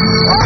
Oh!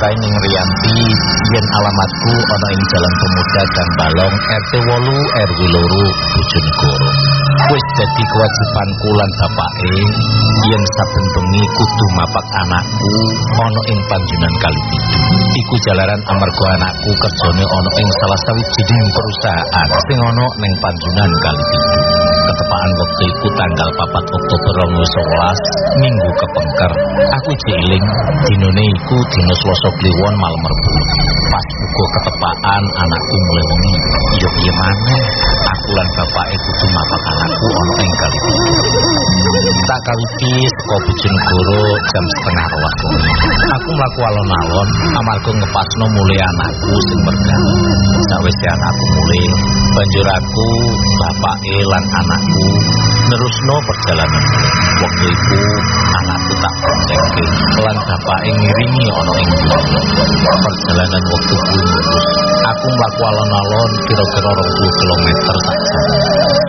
Kae ning Rianti yen alamatku ana ing Jalan Pemuda Gang Balong RT 8 RW 2 Bojonegoro. Wis dadi kewajibanku lan bapake yen saben bengi kudu mapak anakku ana ing panjunan kali Iku jalaran amarga anakku kerjane ana ing salah sawijining perusahaan sing ana ning panjunan kali Ketepaan wektu iku tanggal 4 Oktober 2011 minggu kepengker. Aku jeling dinone iku dina Selasa Kliwon malam Rebo. Pas buka ketepaan anakku mulai wengi. Yo piye maneh? Aku lan bapake kudu mapak anakku ana ing kali. Tak kaliki saka Bojonegoro jam setengah Aku mlaku alon-alon amarga ngepasno mulai anakku sing mergan. Sawise anakku mulai banjur aku bapake lan anakku nerusno perjalanan. Waktu itu anakku tak boncengke lan bapake ngiringi ana ing perjalanan waktu kuwi aku mlaku alon-alon kira-kira 20 km tak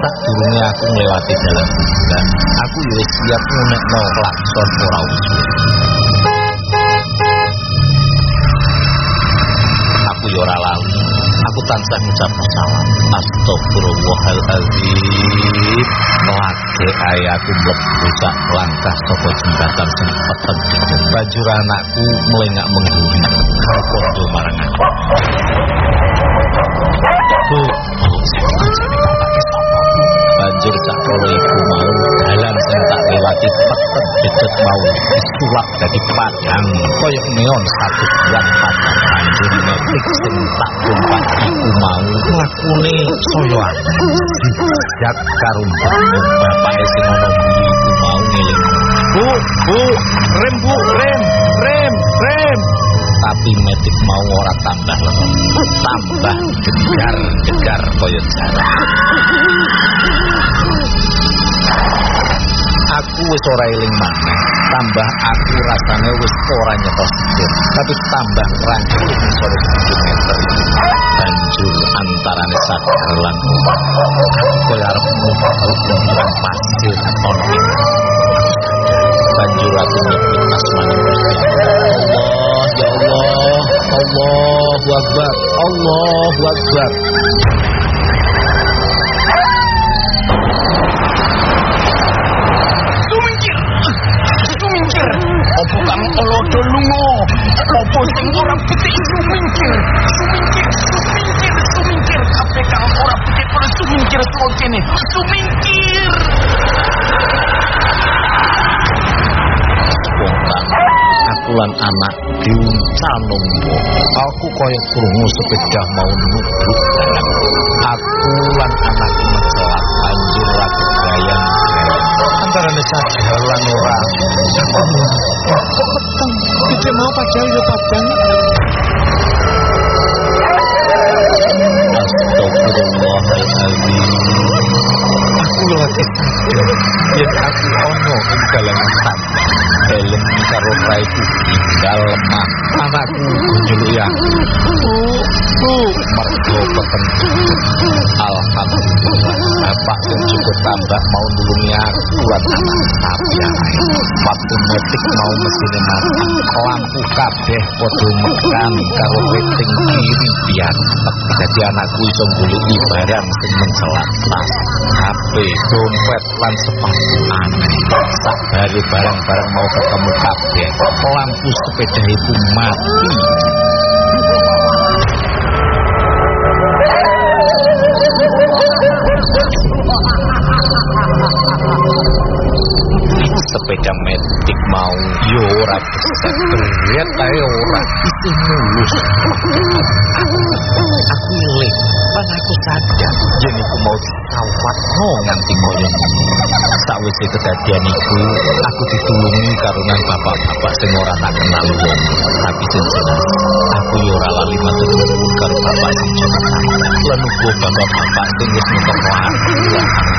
tak durunge aku nglewati dalan dan aku yo siap ngunekno klakson ora usah aku tansah ngucap salam. Astagfirullahaladzim. Lagi ayahku mlebu langkah saka jembatan sing peteng. Banjur anakku melengak mengguri karo kondo marang aku. Bu, banjur sakolo iku mau dalan sing tak lewati peteng deket mau disulap dadi padang koyok neon satu bulan padang banjur metik sing tak tumpak iku mau lakune soyo jak karo bapake mau ngeling. Bu bu rem bu rem tapi metik mau ora tambah lemah tambah jegar jegar koyo aku wis ora eling maneh. Tambah aku rasane wis ora nyetos tapi tambah rancul sore meter. Banjur antarane sadar lan koyo arep mung pasir ono banjur aku nyebut asmane Allah Allahu Akbar Allahu Akbar Opo kang olodo lunga? Opo sing ora putih sumingkir? Sumingkir, sumingkir, sumingkir. Kabeh kang ora putih ora sumingkir saka kene. Sumingkir. Aku lan anak diuncanummu aku kaya kurungu sepeda mau nubruk aku lan anak mencelat anjir lagi bayang antarane sajalan ora. Gunjulu ya mergo kepentingan Alhamdulillah. Bapak yang cukup tambah mau nulungi aku buat anak Tapi ya Waktu metik mau mesin mati Lampu kabeh podo mekan Karo rating kiri biar Jadi anakku iso goleki barang sing mencelat tas. HP, dompet lan sepatu aneh sak baru barang-barang mau ketemu kabeh lampu sepeda itu mati. Sepeda metik mau. Yo ora berat ora. Mulus iling pan aku sadar yen iku mau ditawat no nganti koyo sawise kedadian iku aku ditulungi karo nang bapak-bapak sing ora tak kenal wong. Tapi sing aku yo ora lali matur karo bapak sing Jakarta lan uga bapak-bapak sing wis ngetokno aku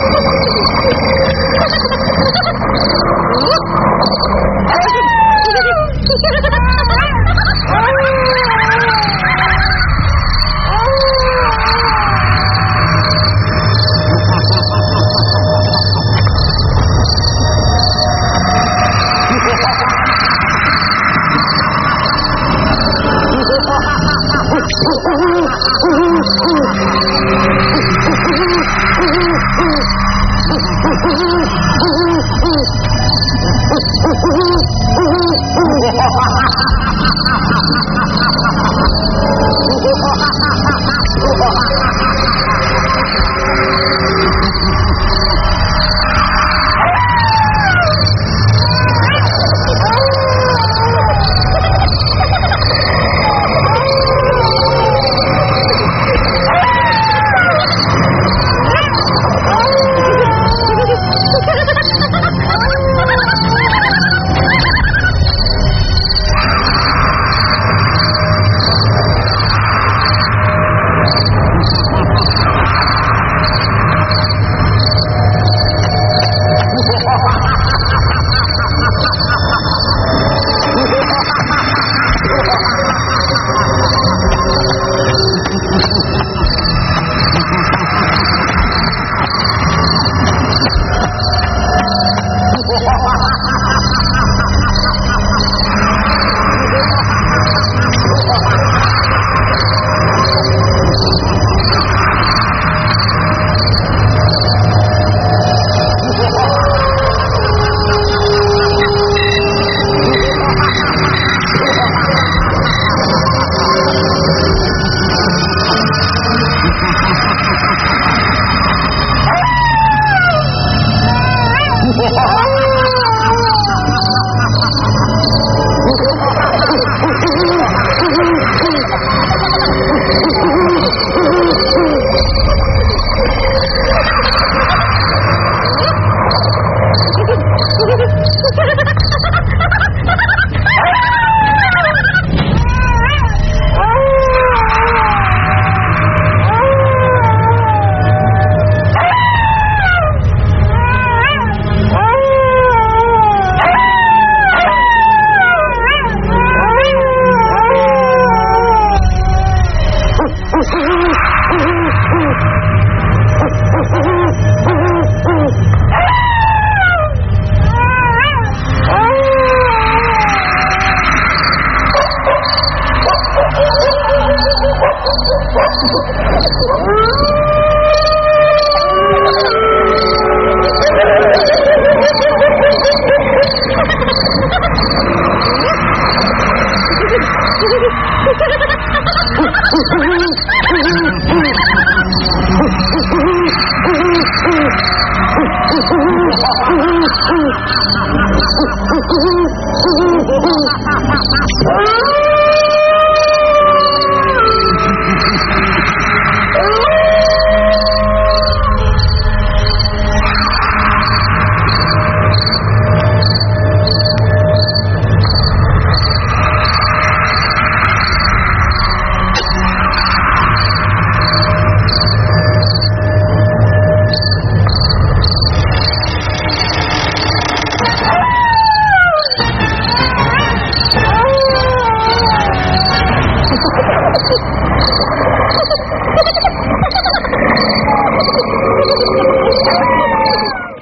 ¡Ja, Yeah. Ah!